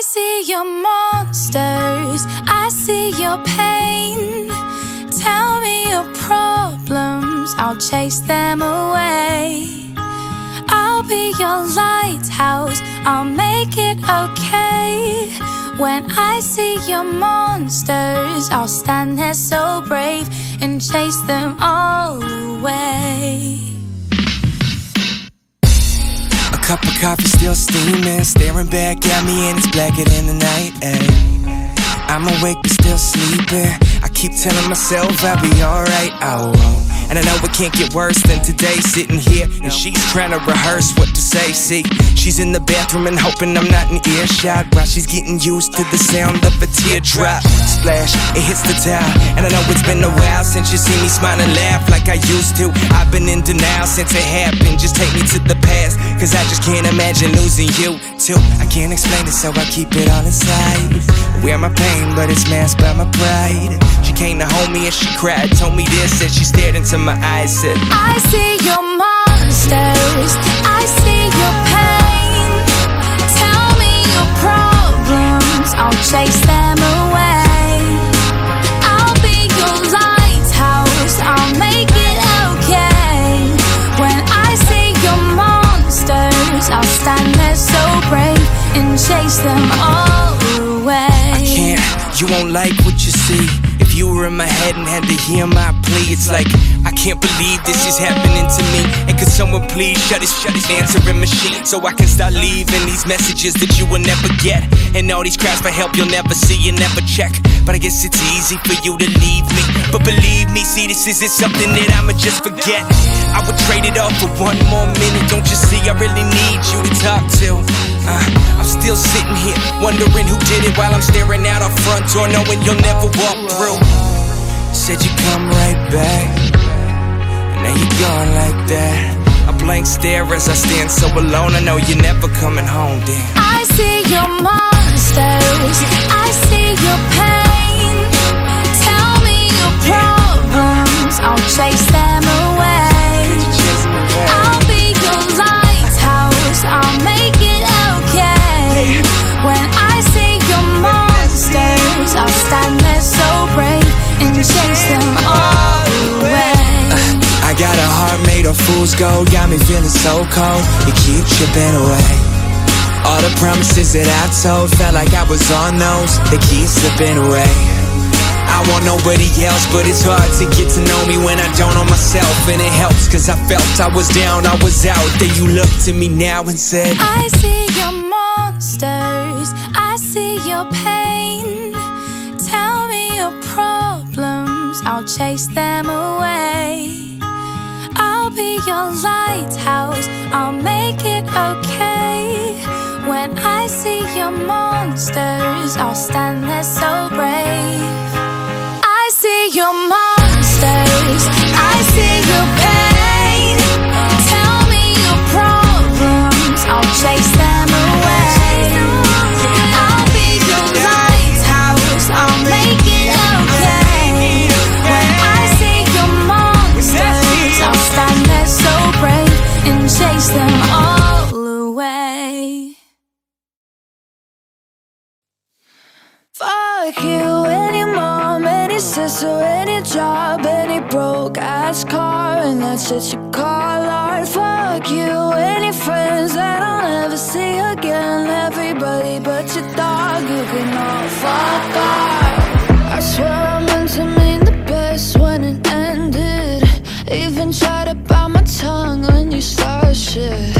I see your monsters, I see your pain. Tell me your problems, I'll chase them away. I'll be your lighthouse, I'll make it okay. When I see your monsters, I'll stand there so brave and chase them all away. Cup of coffee still steaming, staring back at me, and it's blacker than the night. Ay. I'm awake but still sleeping. I keep telling myself I'll be alright. I won't. And I know it can't get worse than today, sitting here and she's trying to rehearse what to say. See, she's in the bathroom and hoping I'm not in earshot while she's getting used to the sound of a teardrop. Splash, it hits the towel. And I know it's been a while since you see me smile and laugh like I used to. I've been in denial since it happened. Just take me to the past, cause I just can't imagine losing you too. I can't explain it, so I keep it all inside. Wear my pain, but it's masked by my pride. She came to hold me and she cried, told me this, and she stared into my eyes, said, I see your monsters, I see your pain. Tell me your problems, I'll chase them away. I'll be your lighthouse, I'll make it okay. When I see your monsters, I'll stand there so brave and chase them all away. I can't, you won't like what you see. You were in my head and had to hear my plea, it's like I can't believe this is happening to me. And could someone please shut this, shut this answering machine so I can start leaving these messages that you will never get. And all these cries for help you'll never see, and never check. But I guess it's easy for you to leave me. But believe me, see, this isn't something that I'ma just forget. I would trade it all for one more minute. Don't you see, I really need you to talk to. Uh, I'm still sitting here wondering who did it while I'm staring out our front door, knowing you'll never walk through. Said you come right back, and now you're gone like that. A blank stare as I stand so alone. I know you're never coming home, then. I see your monsters, I see your pain. Tell me your problems, I'll chase them away. Monsters, I'll stand there so brave and chase them all away. I got a heart made of fool's gold, got me feeling so cold. You keep chipping away. All the promises that I told felt like I was on those. They keep slipping away. I want nobody else, but it's hard to get to know me when I don't know myself. And it helps, cause I felt I was down, I was out. Then you looked at me now and said, I see your monsters, I see your pain. I'll chase them away. I'll be your lighthouse, I'll make it okay. When I see your monsters, I'll stand there so brave. I see your monsters, Fuck you, any mom, any sister, any job, any broke ass car, and that's shit you call art. Fuck you, any friends that I'll never see again. Everybody but your dog, you can all fuck off. I swear I meant to mean the best when it ended. Even tried to bite my tongue when you started shit.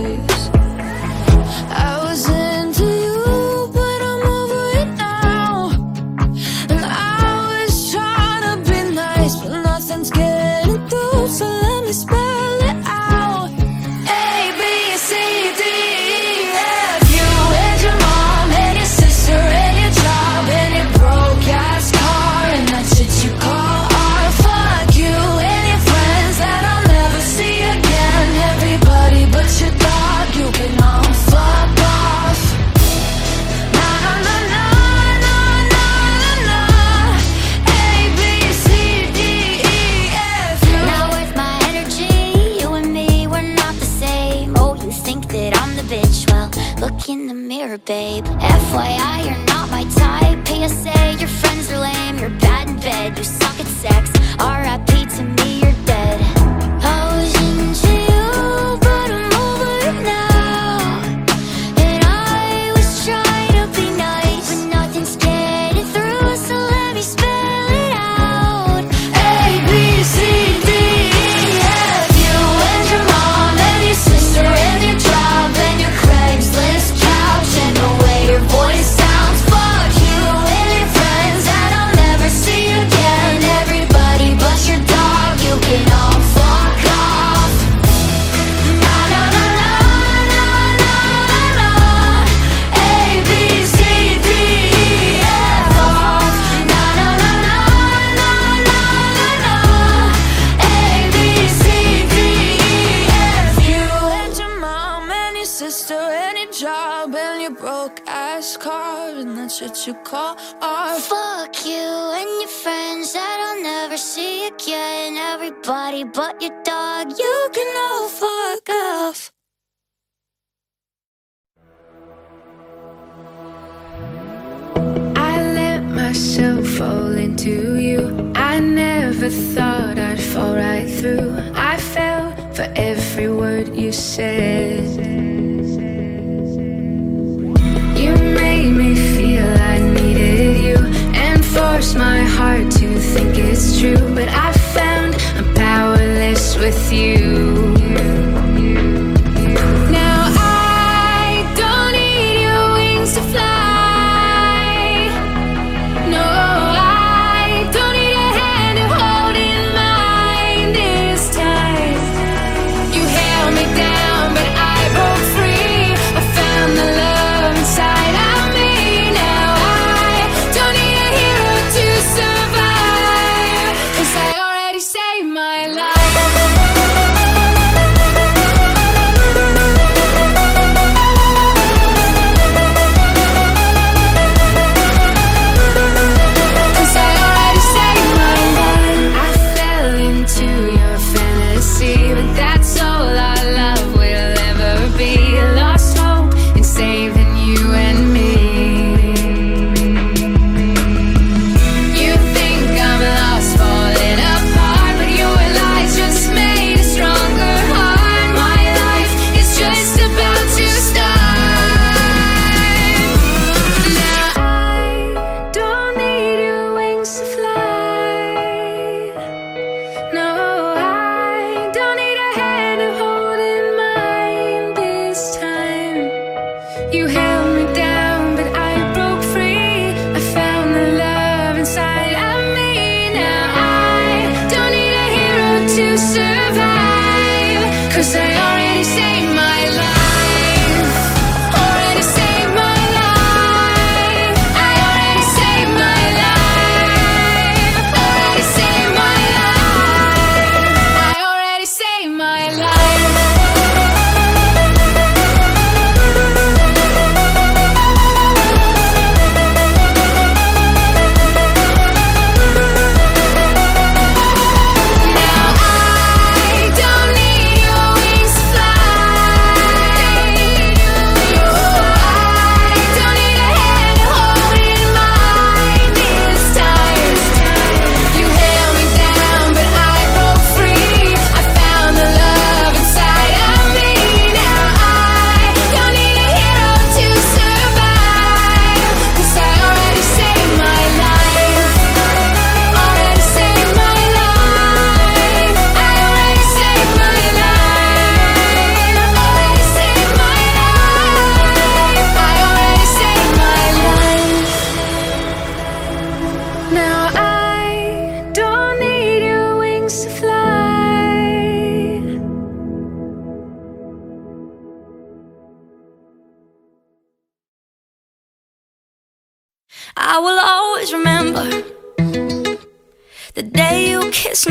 babe. FYI. your sister any job and your broke ass car, and that's what you call art. Fuck you and your friends that I'll never see again. Everybody but your dog, you can all fuck off. I let myself fall into you. I never thought I'd fall right through. I fell for every word you said. force my heart to think it's true, but I found I'm powerless with you.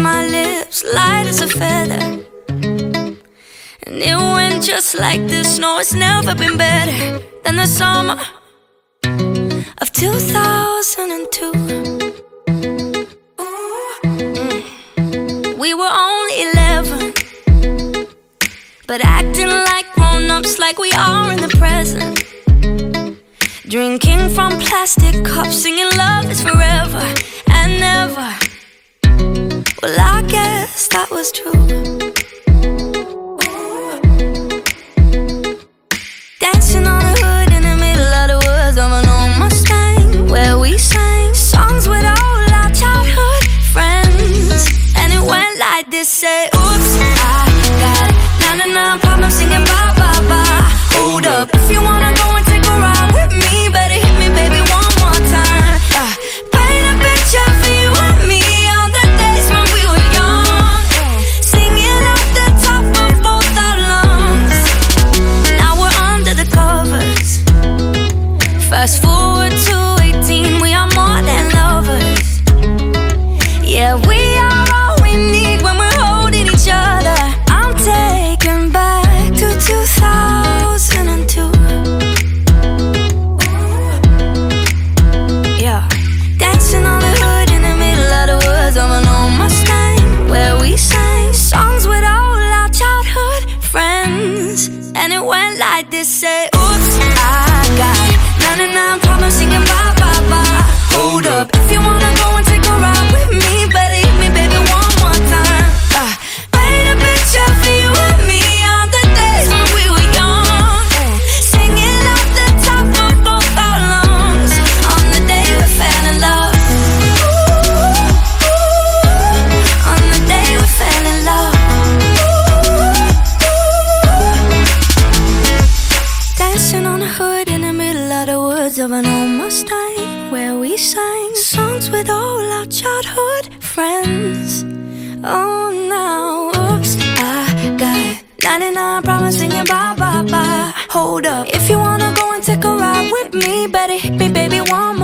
my lips, light as a feather. And it went just like this. No, it's never been better than the summer of 2002. We were only 11, but acting like grown ups, like we are in the present. Drinking from plastic cups, singing love is forever and never. Well, I guess that was true. Dancing on the hood in the middle of the woods of an old Mustang, where we sang songs with all our childhood friends, and it went like this: Say. say Hold up, if you wanna go and take a ride with me, better hit me, baby, one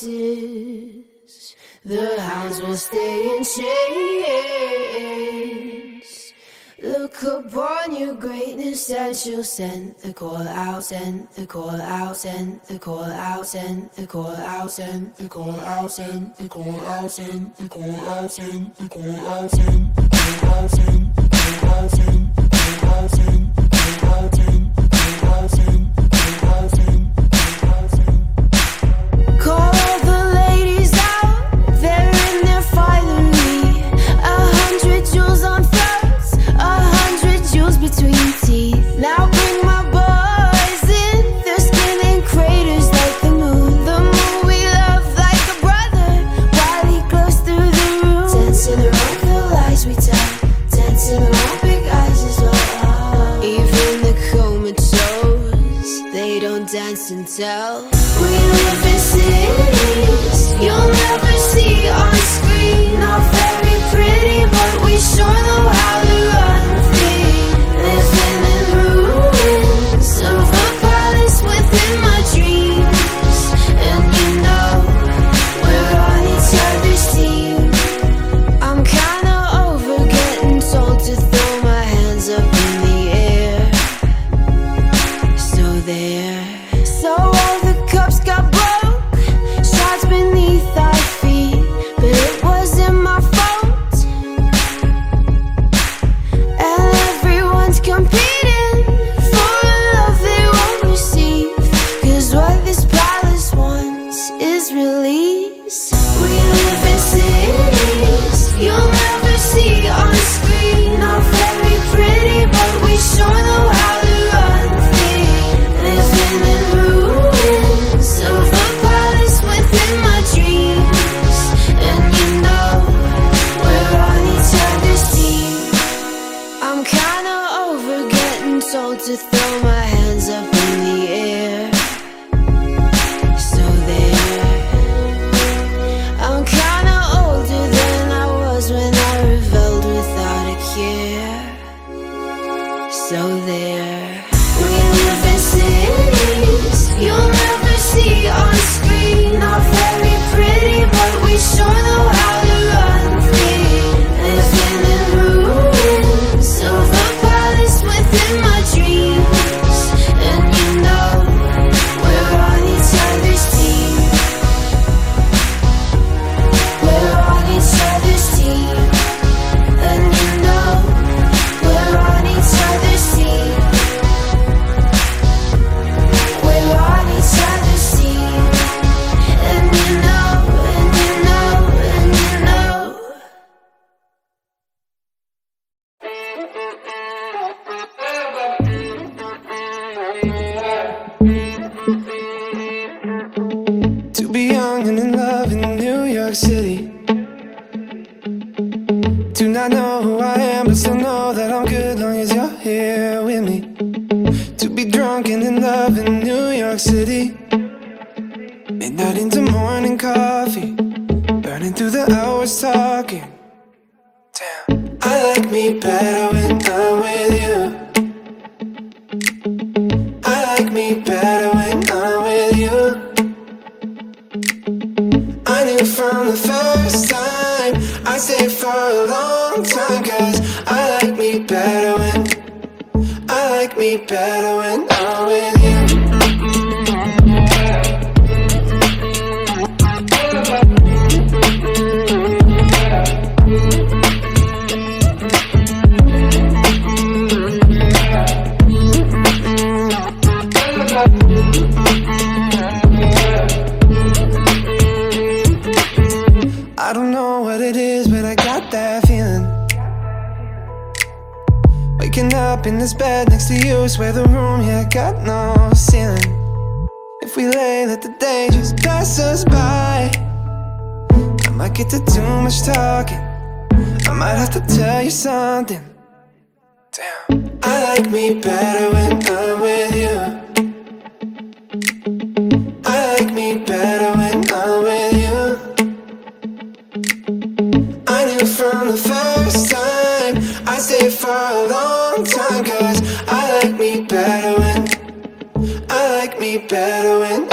promises. The hounds will stay in chains. Look upon your greatness and you'll send the call out, send the call out, send the call out, send the call out, send the call out, send the call out, send the call out, send the call out, send the call out, send the call out, send the call out, send the call out, send the call out, send the call out. is release. better when I like me better when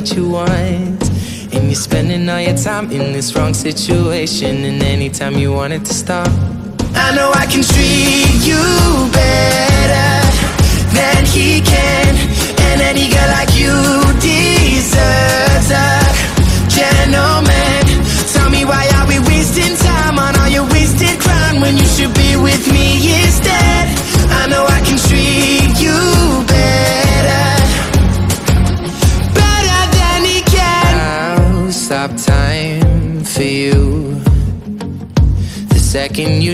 that you want. And you're spending all your time in this wrong situation. And anytime you want it to stop, I know I can treat you better than he can. And any girl like you deserves.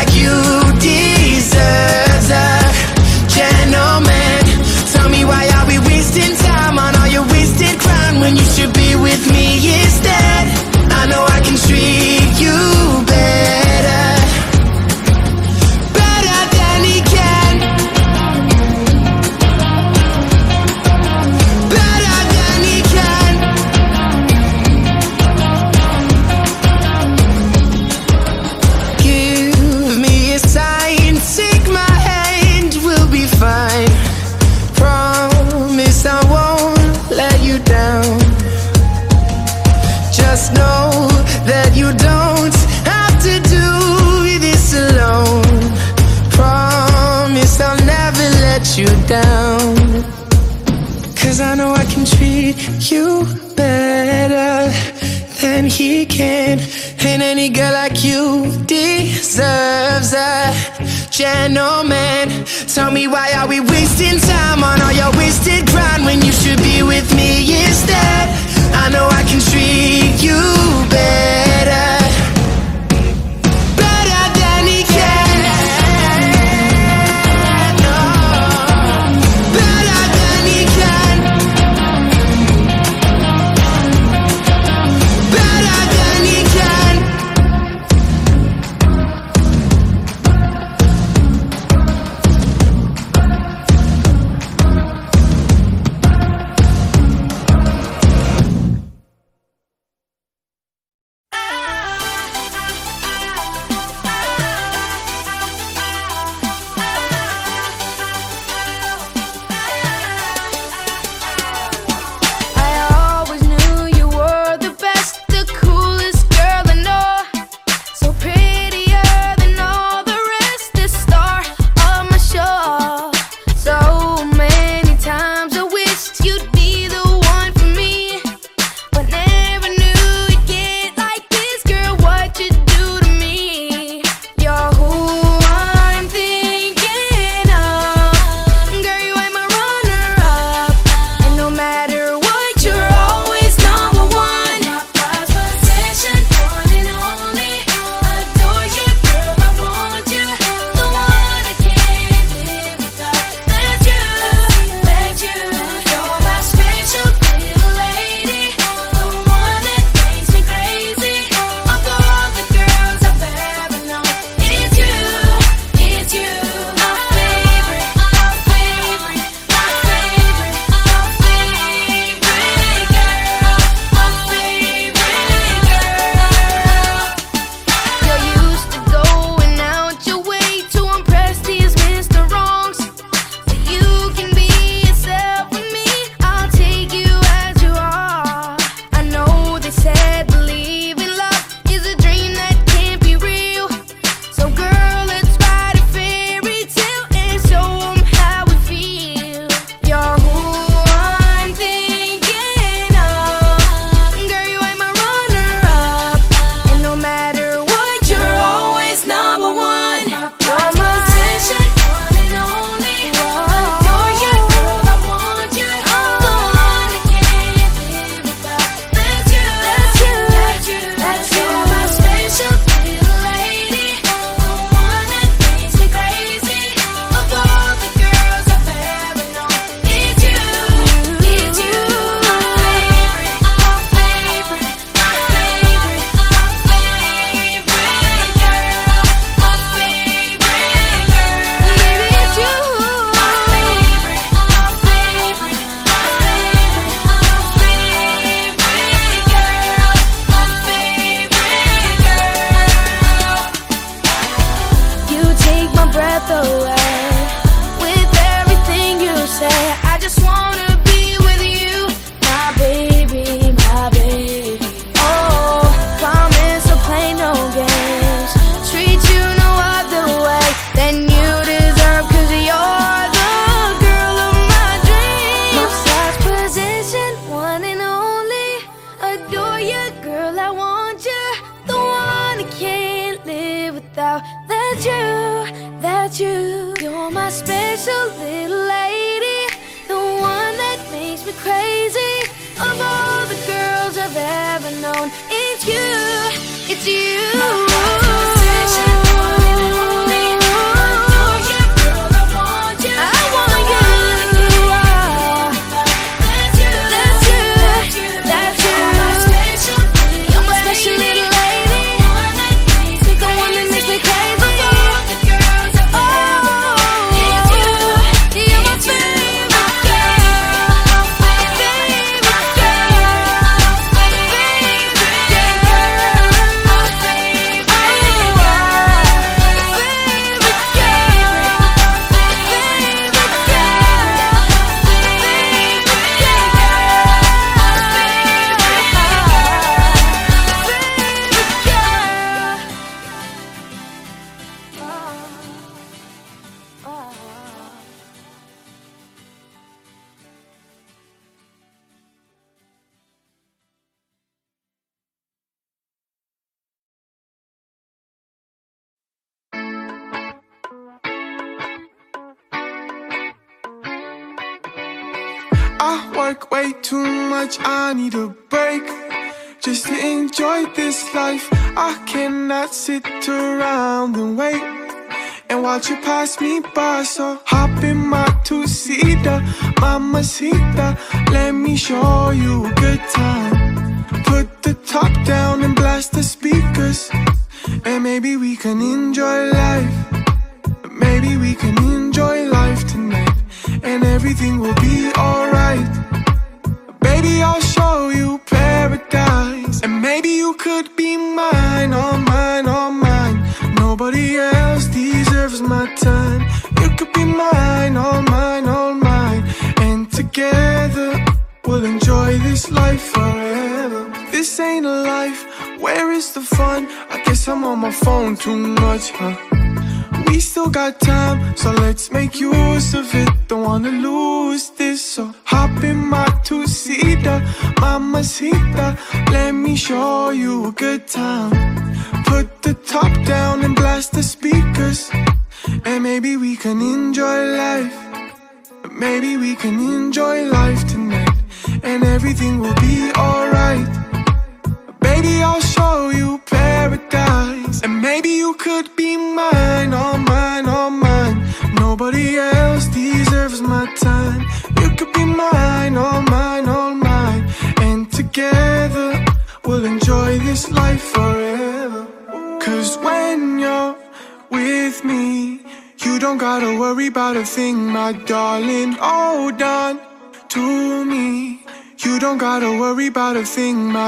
I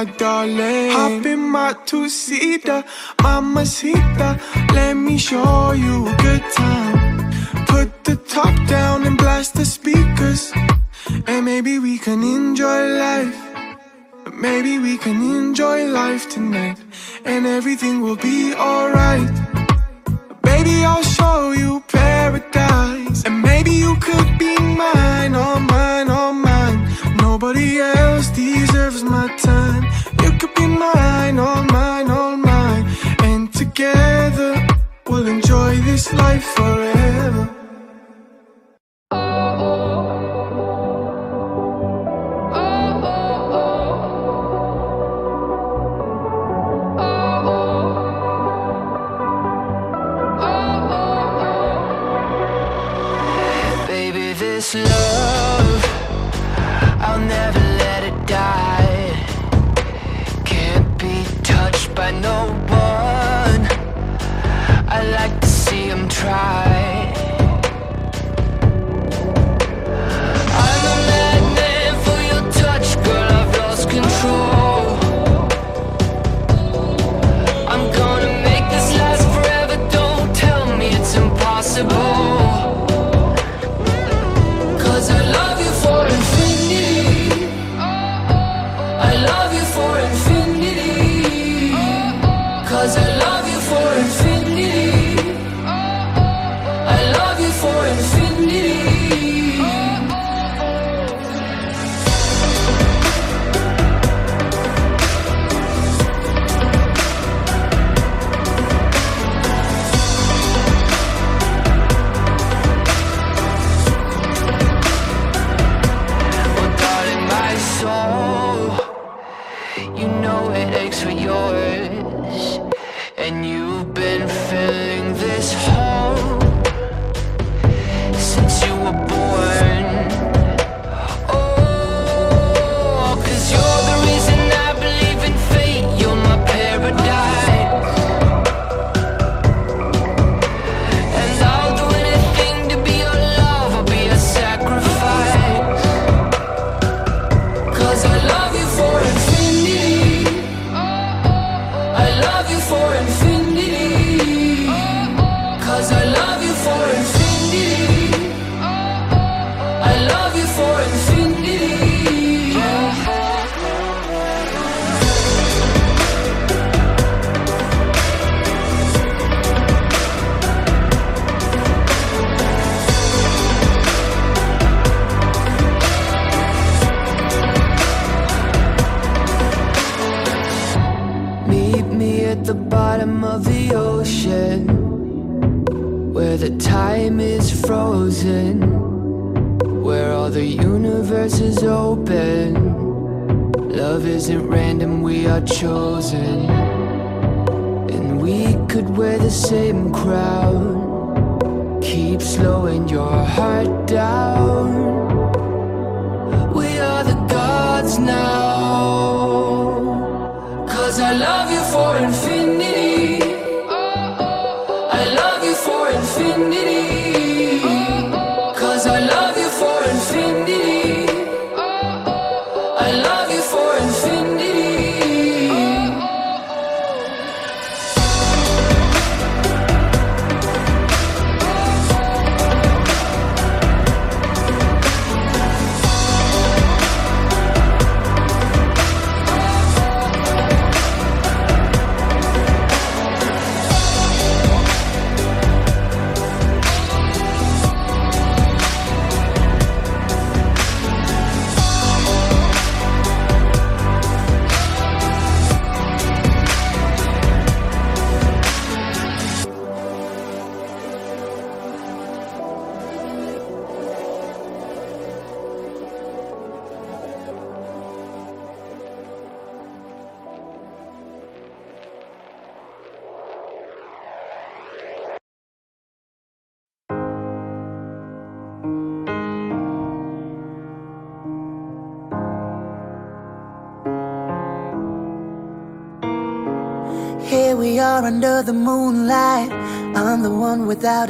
darling. Hop in my two-seater, mamacita. Let me show you a good time. Put the top down and blast the speakers. And maybe we can enjoy life. Maybe we can enjoy life tonight. And everything will be alright. Baby, I'll show you paradise. And maybe you could be mine, or mine, or mine. Nobody else deserves my time. You could be mine, all mine, all mine. And together, we'll enjoy this life forever.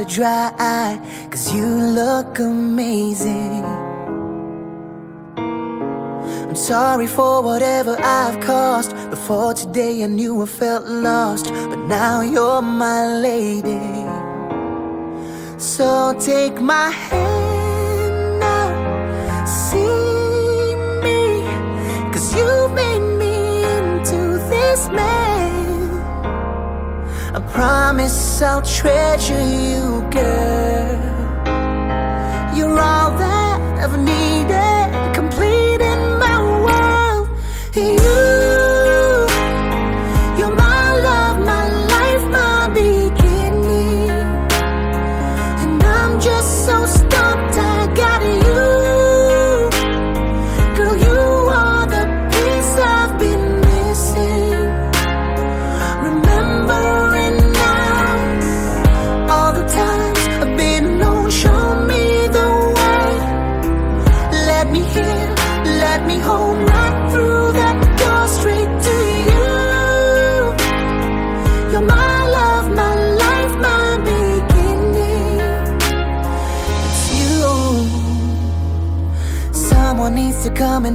a dry eye, cause you look amazing. I'm sorry for whatever I've caused. Before today, I knew I felt lost, but now you're my lady. So take my hand now, see me, cause you've made me into this man. I promise I'll treasure you you're all that.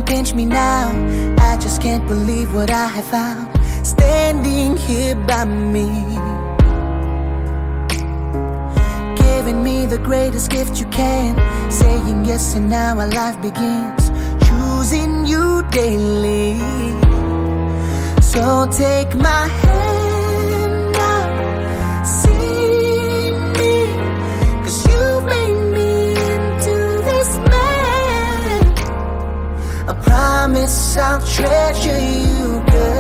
pinch me now. I just can't believe what I have found standing here by me. Giving me the greatest gift you can, saying yes, and now our life begins. Choosing you daily. So take my hand. promise I'll treasure you, girl.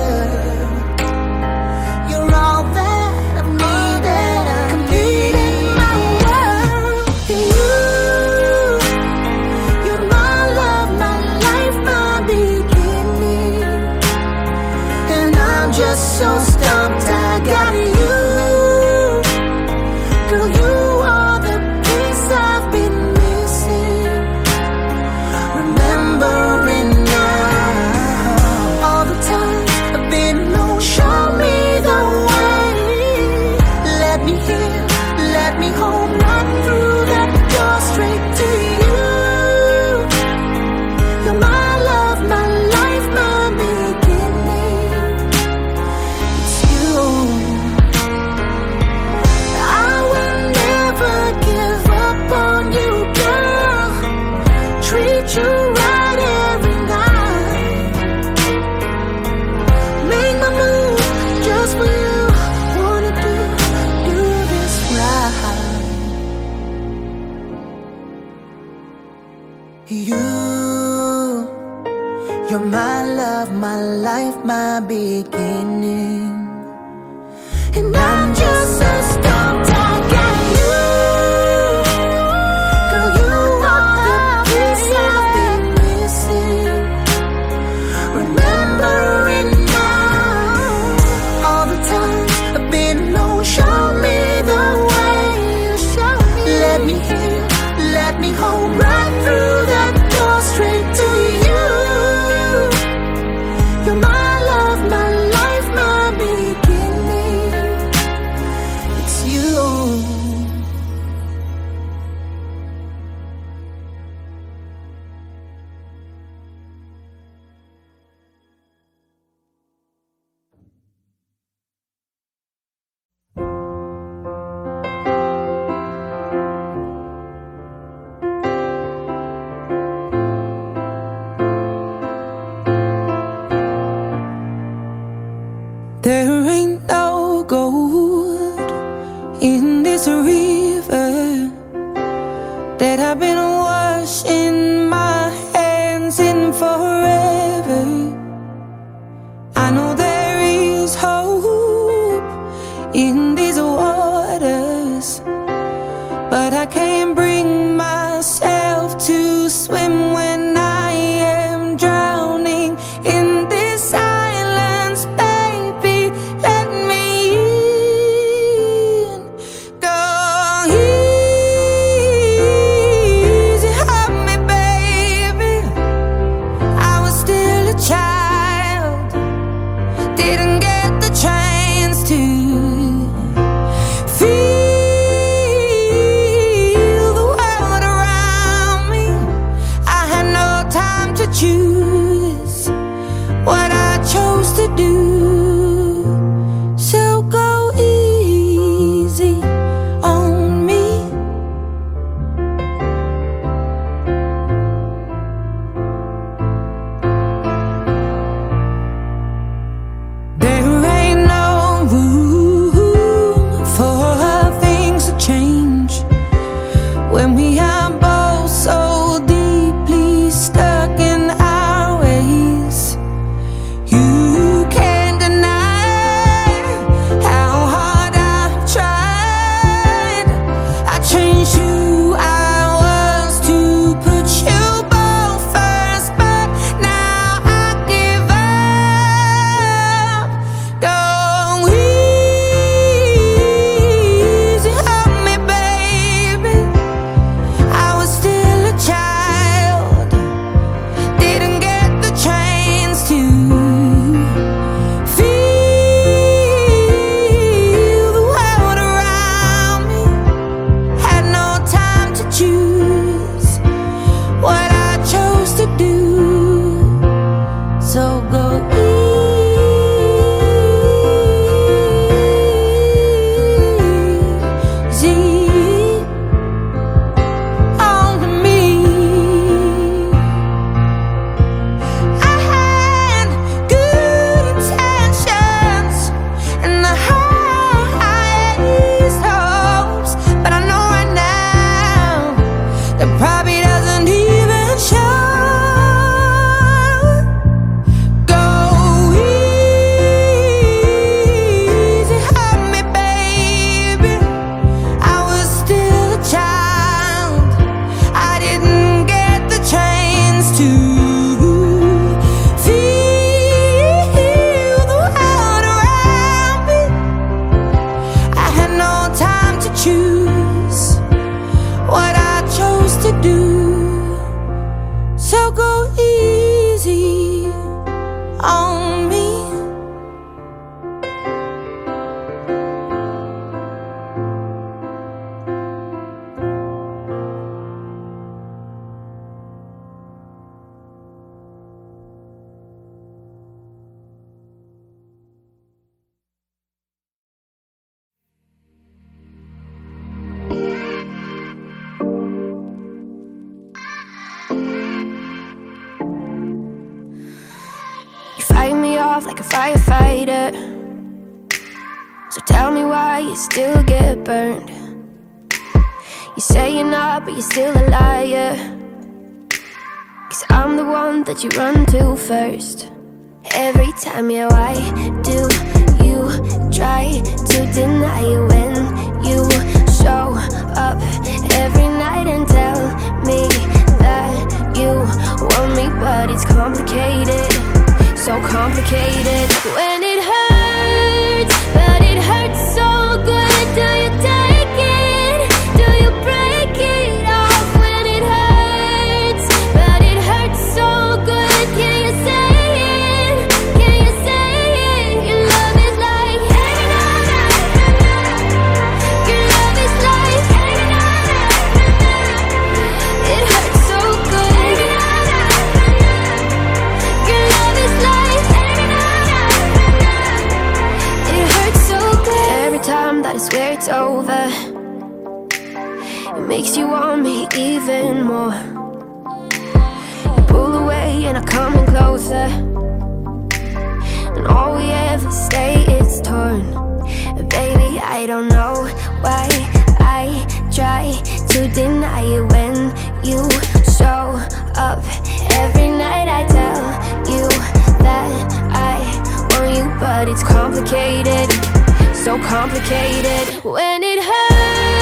burned. You say you're not, but you're still a liar. Cause I'm the one that you run to first. Every time, yeah, why do you try to deny it when you show up every night and tell me that you want me, but it's complicated, so complicated when it hurts. makes you want me even more. You pull away and I come in closer. And all we ever say is torn. Baby, I don't know why I try to deny it when you show up. Every night I tell you that I want you, but it's complicated. So complicated when it hurts.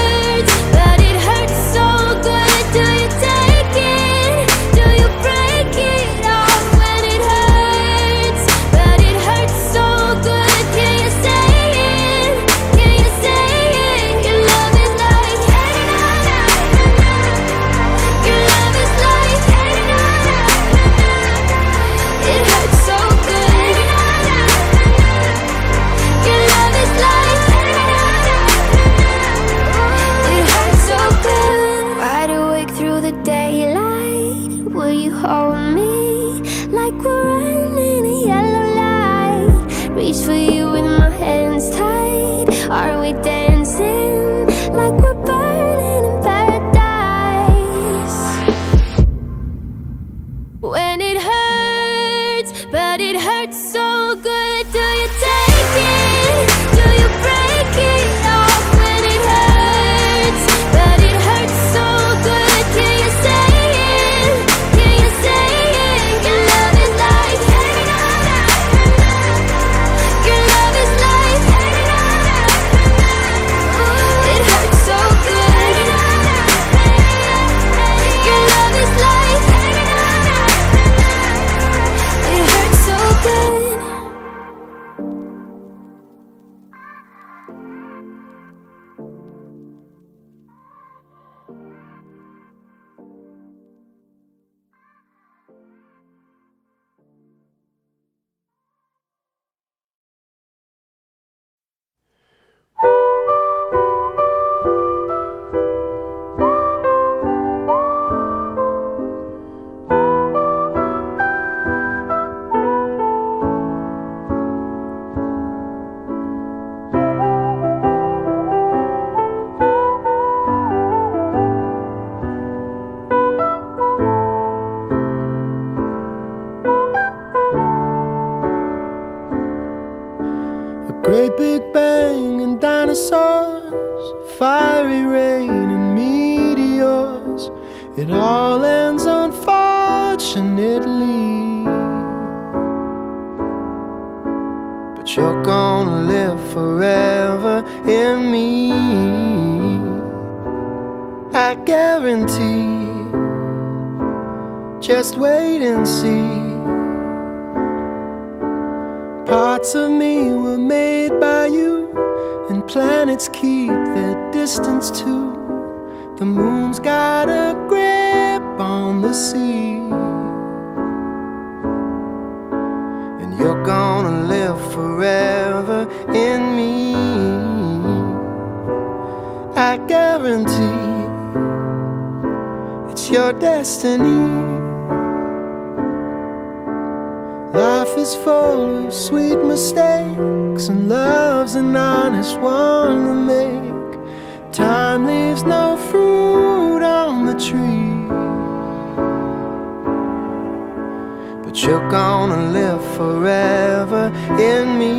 forever in me.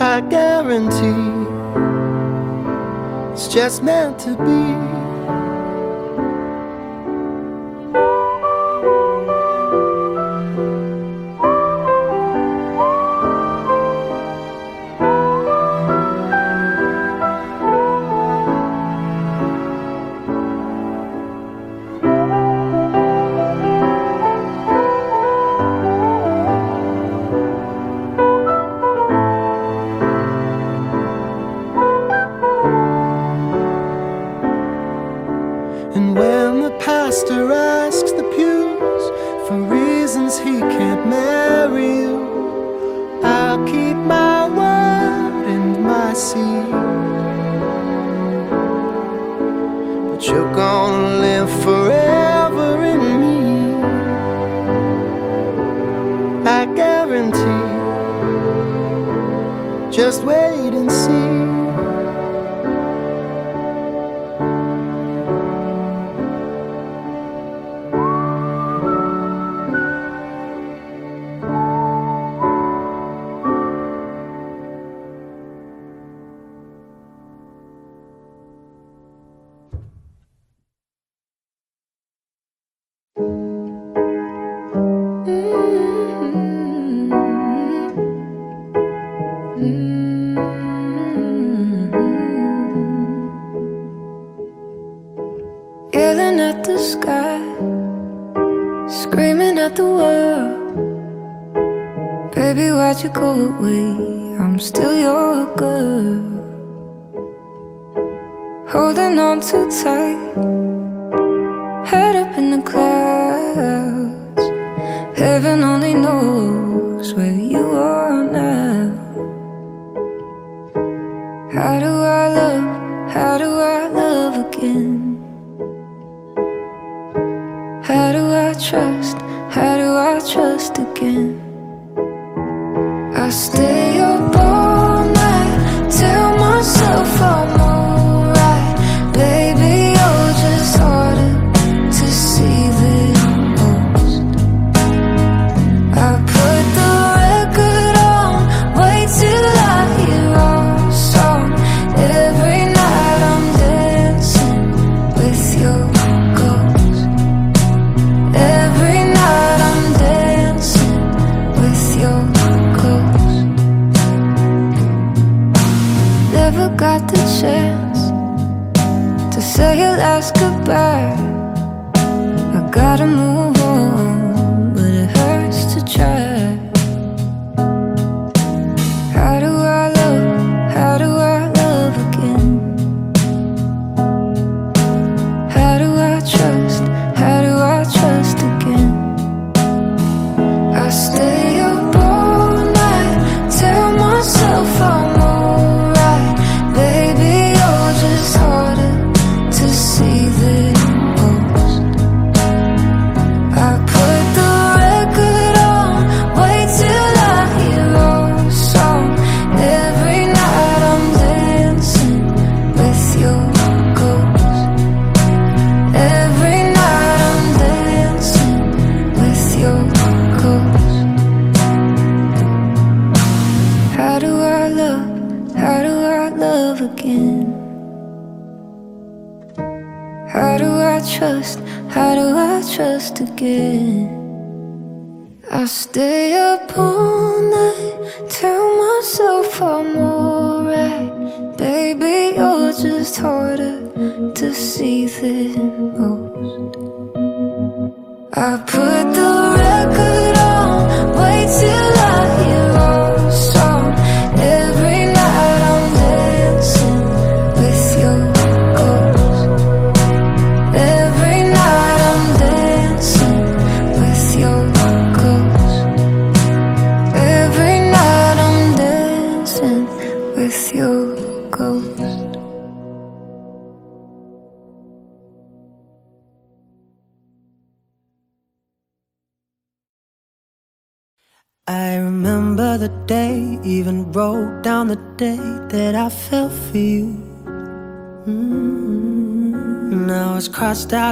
I guarantee it's just meant to be.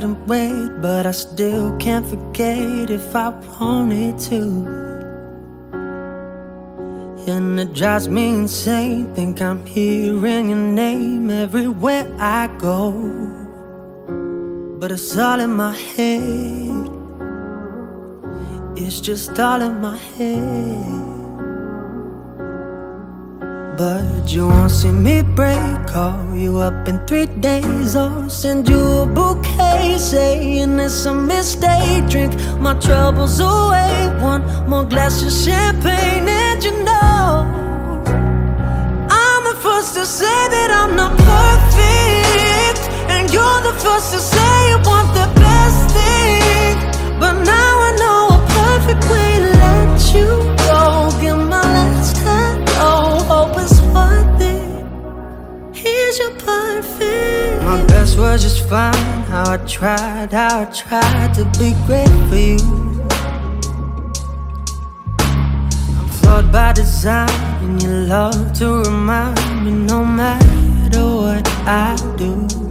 couldn't wait, but I still can't forget if I wanted to. And it drives me insane. Think I'm hearing your name everywhere I go. But it's all in my head. It's just all in my head but you won't see me break. Call you up in three days, or send you a bouquet, saying it's a mistake. Drink my troubles away, one more glass of champagne, and you know I'm the first to say that I'm not perfect, and you're the first to say you want the best thing. But now I know a perfect way. My best was just fine. How I tried, how I tried to be great for you. I'm flawed by design, and you love to remind me no matter what I do.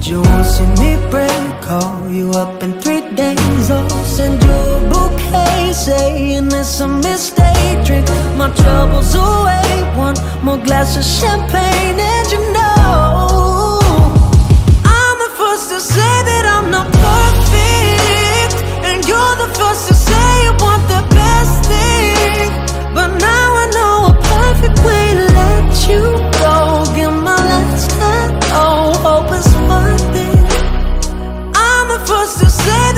You won't see me break, call you up in three days. I'll send you a bouquet, saying it's a mistake. Drink my troubles away, one more glass of champagne, and you know I'm the first to say that I'm not perfect, and you're the first to say you want the best thing. But now I know a perfect way to let you say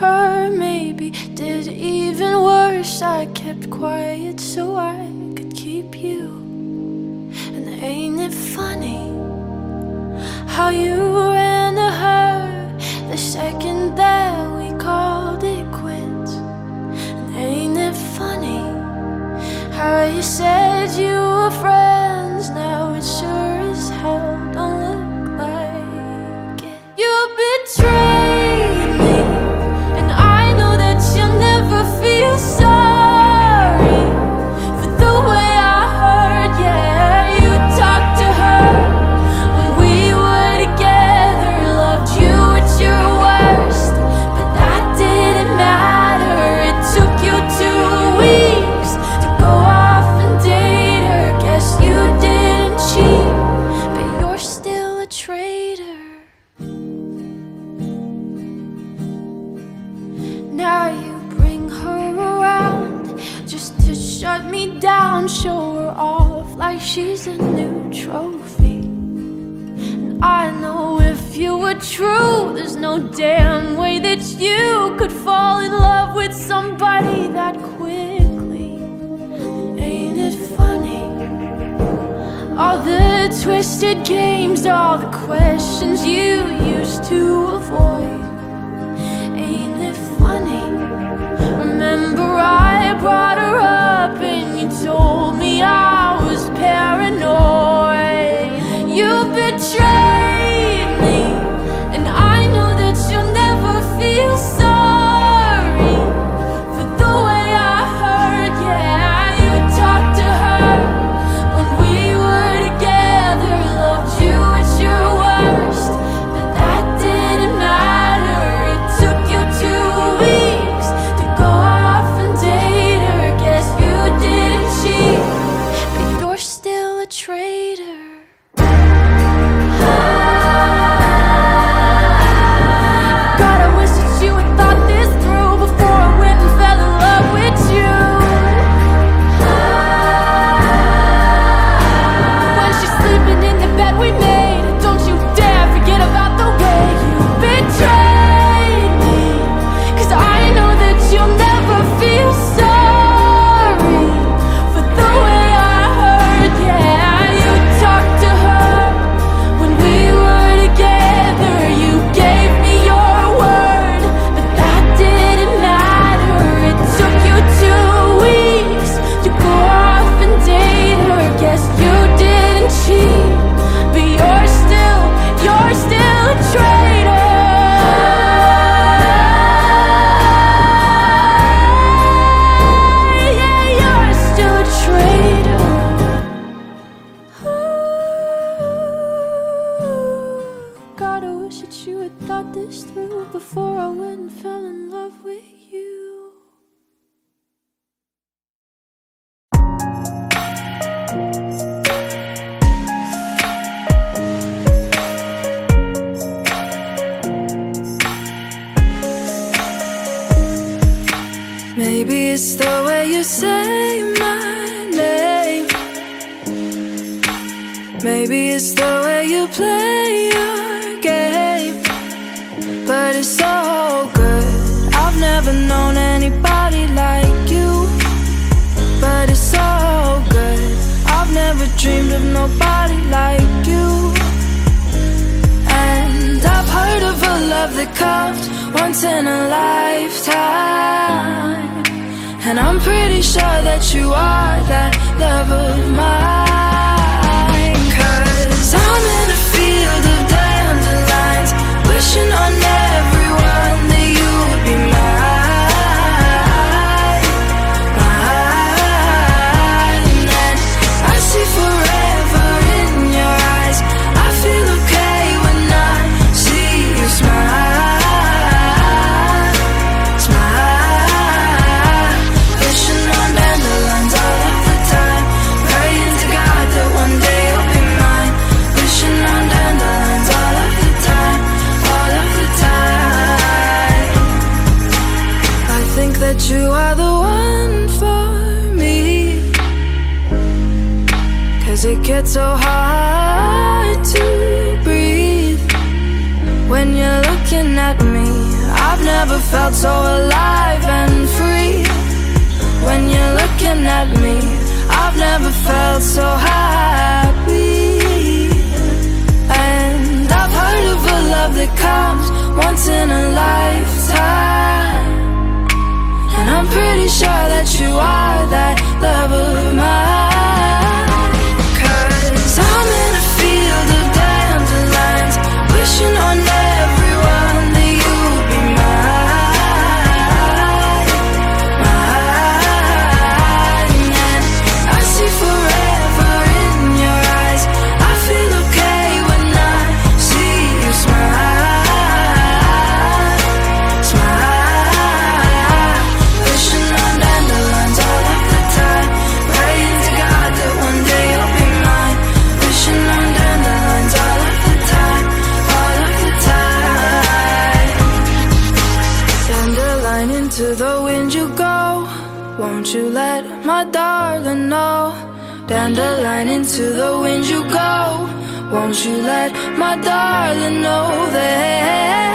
Her. Maybe did even worse. I kept quiet so I could keep you. And ain't it funny how you ran to her the second that we called it quits? And ain't it funny? How you said you were friends, Maybe it's the way you say my name. Maybe it's the way you play your game. But it's so good. I've never known anybody like you. But it's so good. I've never dreamed of nobody like you. And I've heard of a love that comes once in a lifetime. And I'm pretty sure that you are that love of mine. Cause I'm in a field of dandelions Wishing on never It's so hard to breathe when you're looking at me. I've never felt so alive and free when you're looking at me. I've never felt so happy. And I've heard of a love that comes once in a lifetime. And I'm pretty sure that you are that love of mine. attention on that let my darling know that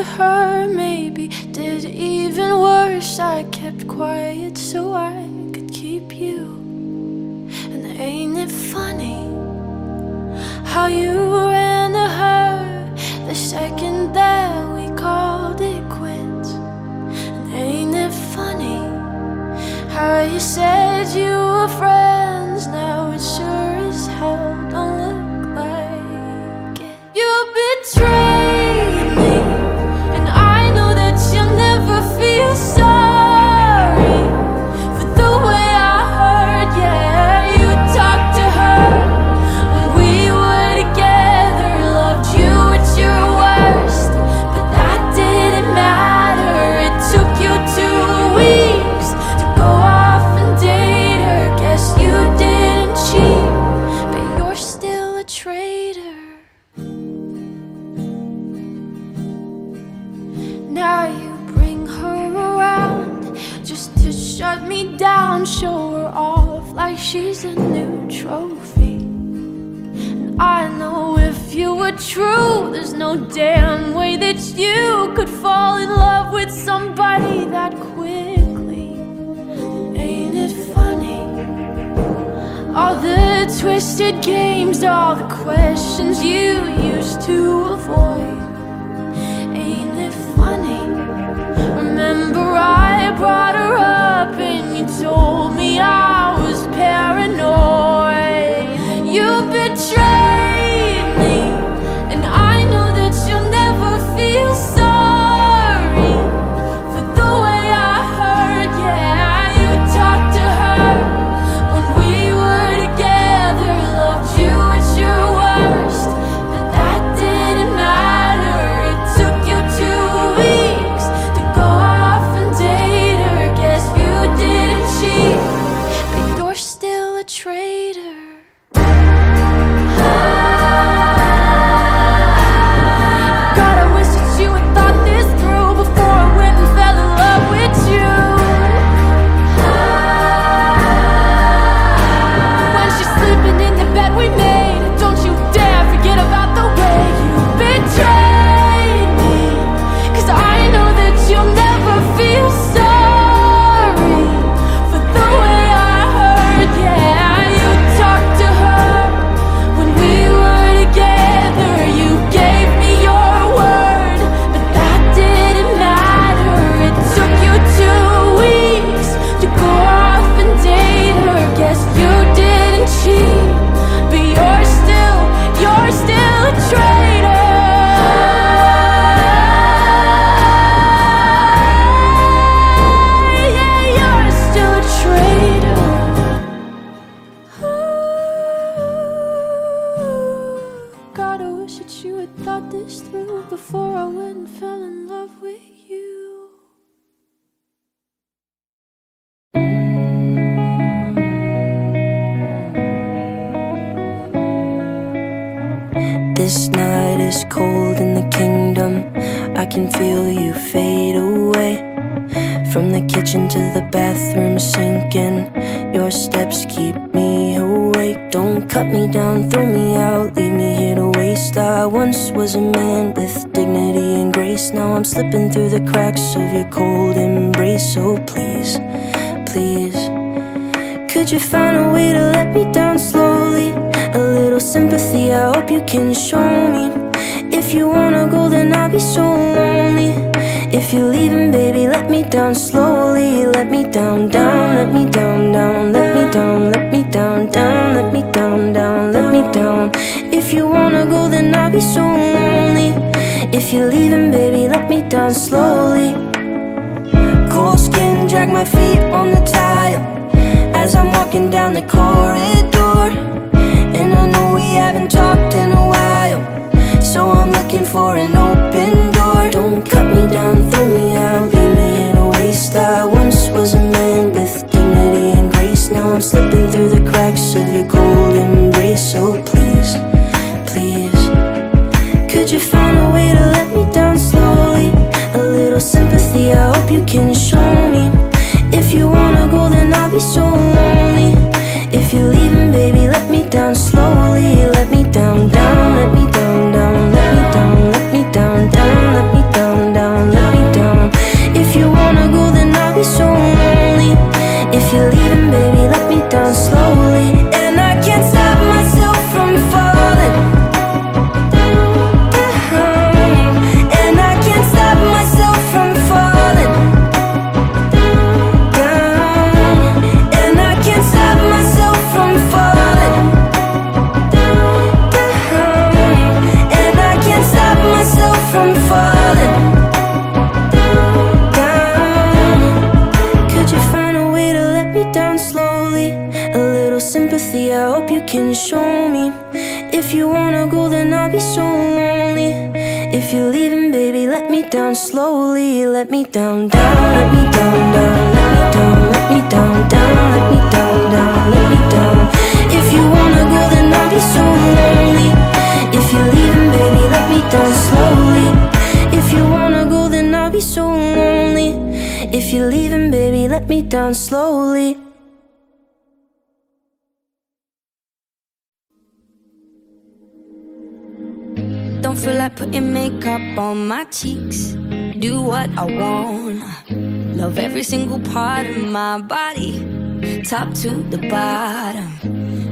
to her, maybe did even worse. I kept quiet down slowly. Don't feel like putting makeup on my cheeks. Do what I want. Love every single part of my body, top to the bottom.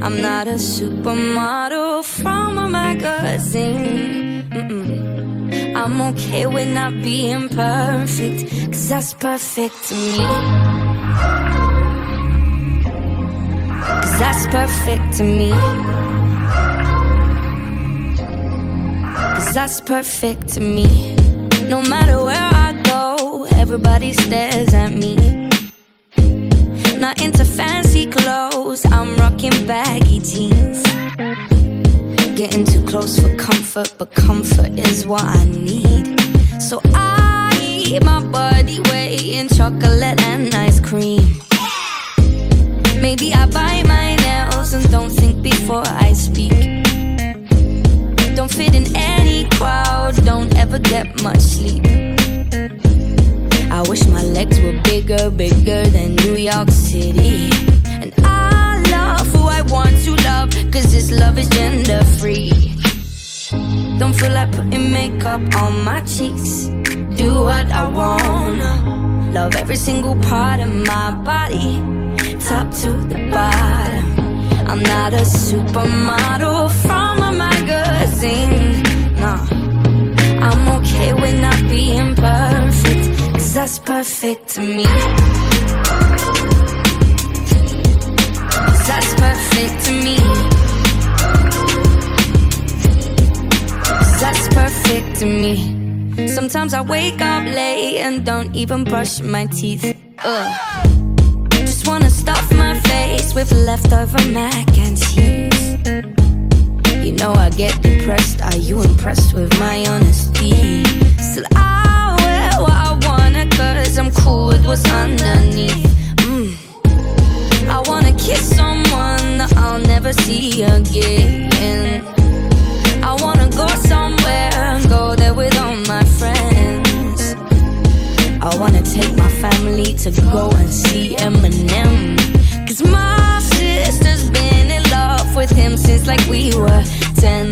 I'm not a supermodel from a magazine. Mm-mm. I'm okay with not being perfect, cause that's perfect to me. Cause that's perfect to me. Cause that's perfect to me. No matter where I go, everybody stares at me. Not into fancy clothes, I'm rocking baggy jeans. Getting too close for comfort, but comfort is what I need. So I eat my body weight in chocolate and ice cream. Maybe I bite my nails and don't think before I speak. Don't fit in any crowd, don't ever get much sleep. I wish my legs were bigger, bigger than New York City. And I love who I want to love, cause this love is gender free. Don't feel like putting makeup on my cheeks. Do what I wanna. Love every single part of my body, top to the bottom. I'm not a supermodel from a magazine. Nah, I'm okay with not being perfect, cause that's perfect to me. Cause that's perfect to me. That's perfect to me. Sometimes I wake up late and don't even brush my teeth. Ugh. Just wanna stuff my face with leftover mac and cheese. You know I get depressed. Are you impressed with my honesty? Still, I wear what I wanna, cause I'm cool with what's underneath. Mm. I wanna kiss someone that I'll never see again. I wanna somewhere go there with all my friends. I wanna take my family to go and see Eminem. Cause my sister's been in love with him since like we were 10.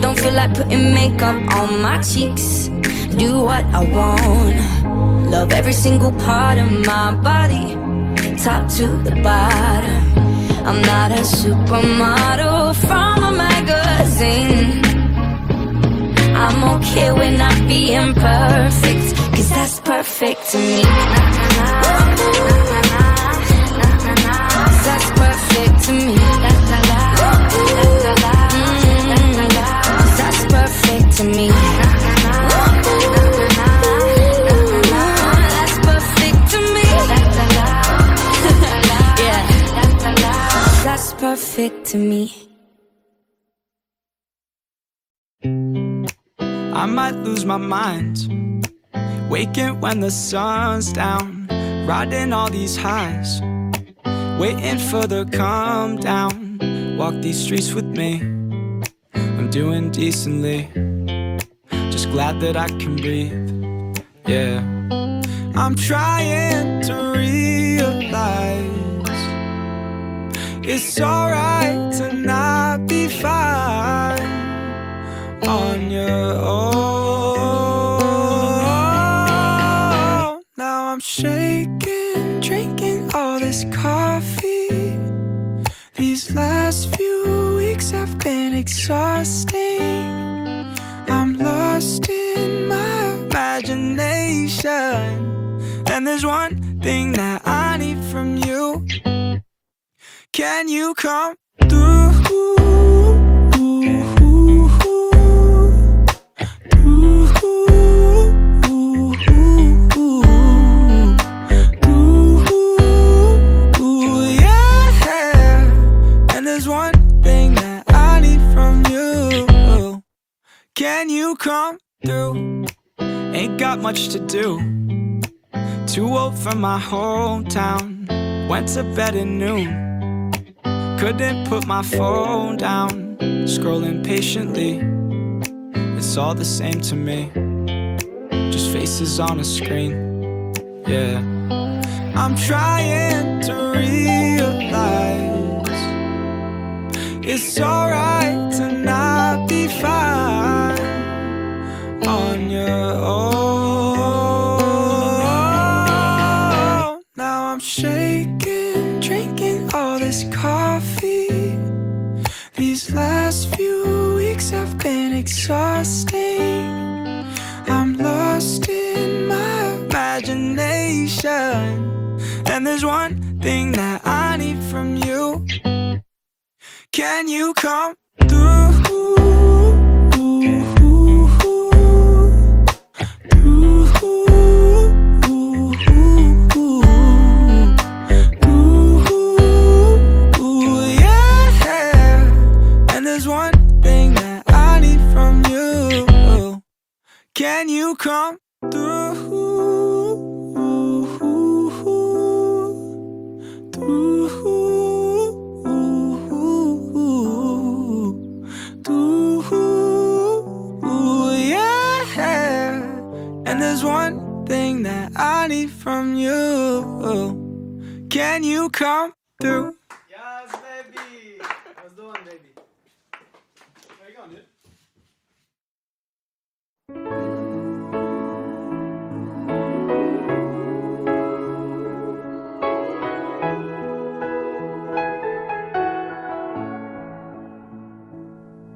Don't feel like putting makeup on my cheeks. Do what I want. Love every single part of my body, top to the bottom. I'm not a supermodel from a magazine. I'm okay with not being perfect, cause that's perfect to me. That's perfect to me. That's perfect to me. That's perfect to me. Yeah. That's perfect to me. I might lose my mind. Waking when the sun's down, riding all these highs, waiting for the calm down. Walk these streets with me. I'm doing decently, just glad that I can breathe. Yeah, I'm trying to realize it's alright to not be fine on your own. Now I'm shaking, drinking all this coffee. These last few weeks have been exhausting. I'm lost in my imagination. And there's one thing that I need from you. Can you come through? Through. Ain't got much to do. Too old for my hometown. Went to bed at noon. Couldn't put my phone down. Scrolling patiently. It's all the same to me. Just faces on a screen. Yeah. I'm trying to realize it's alright to not be fine on your own. Now I'm shaking, drinking all this coffee. These last few weeks have been exhausting. I'm lost in my imagination. And there's one thing that I need from you. Can you come through? Can you come Ooh, yeah. And there's one thing that I need from you. Can you come through?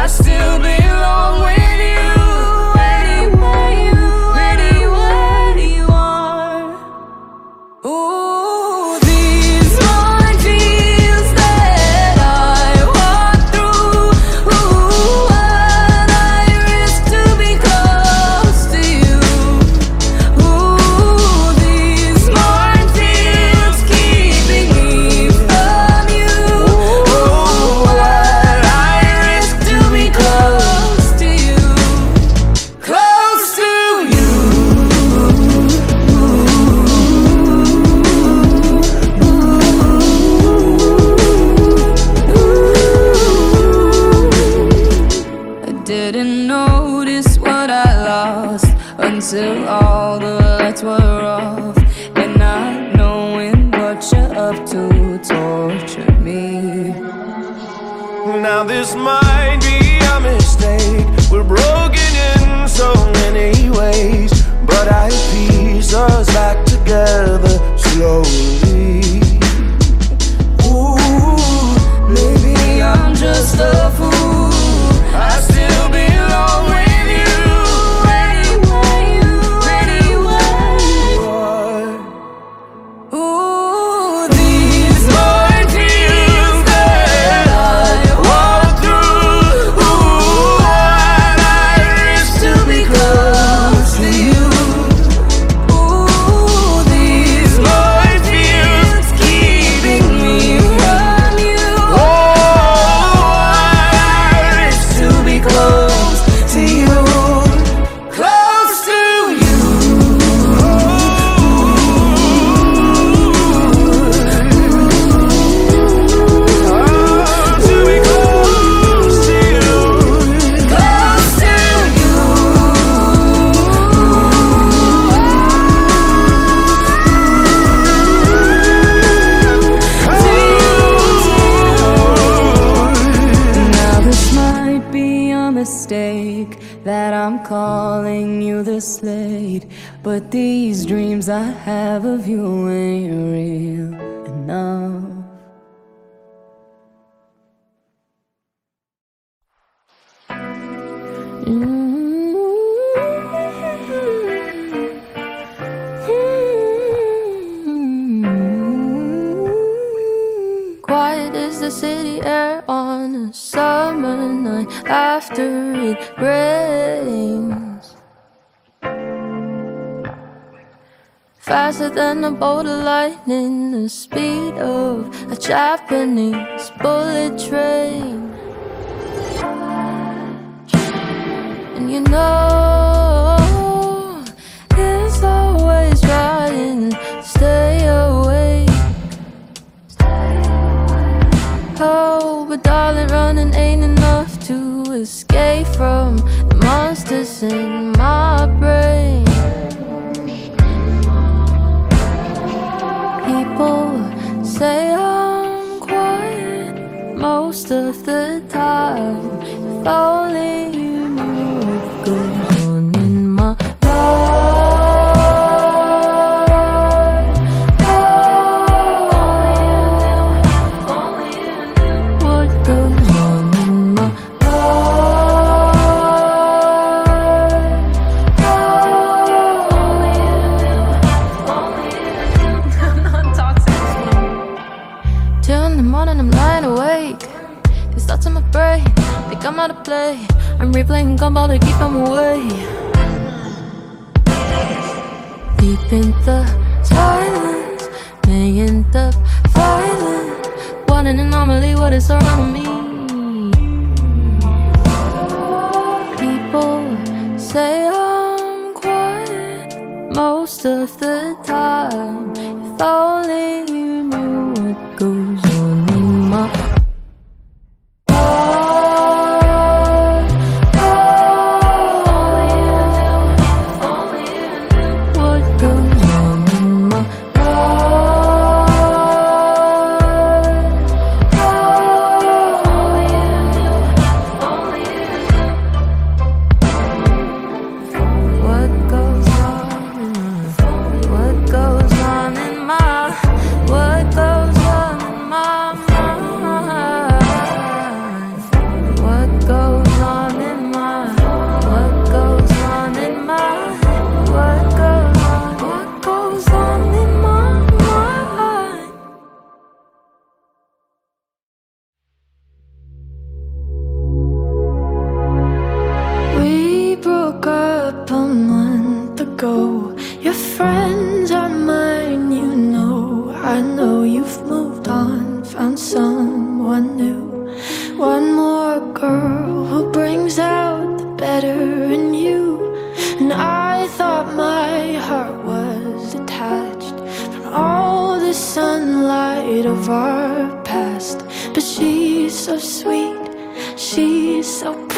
I still belong with you. Calling you this late, but these dreams I have of you ain't real enough. Mm-hmm. Mm-hmm. Mm-hmm. Quiet is the city air on a summer night after it rains. Faster than a bolt of lightning, the speed of a Japanese bullet train. And you know, it's always to stay darling, running ain't enough to escape from the monsters in my brain. People say I'm quiet most of the time. If only I'm replaying gumball to keep them away. Deep in the silence, million the violent. What an anomaly, what is around me? People say I'm quiet most of the time. If only ago. Your friends are mine, you know. I know you've moved on, found someone new. One more girl who brings out the better in you. And I thought my heart was detached from all the sunlight of our past. But she's so sweet, she's so pretty.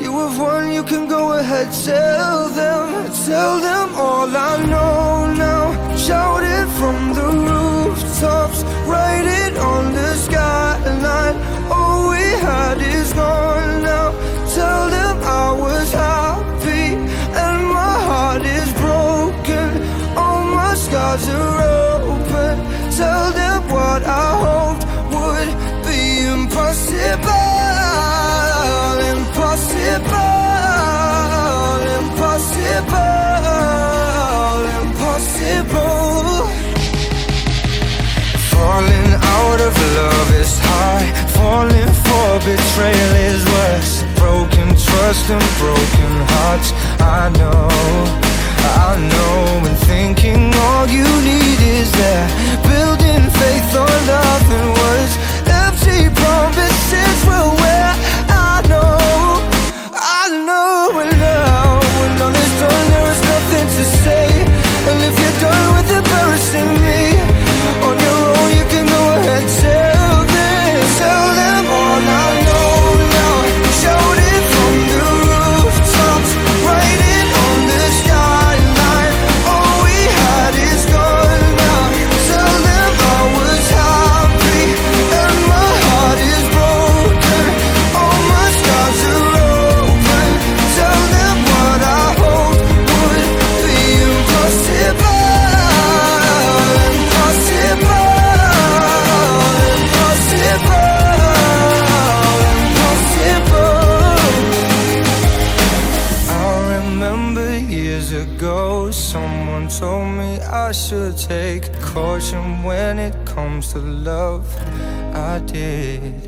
You have won, you can go ahead, tell them, tell them all I know now. Shout it from the rooftops, write it on the skyline. All we had is gone now. Tell them I was happy and my heart is broken. All my scars are open. Tell them what I hoped would be impossible. Impossible, impossible, impossible. Falling out of love is high. Falling for betrayal is worse. Broken trust and broken hearts. I know, I know. And thinking all you need is that. Building faith on nothing words. Empty promises will comes to love. I did.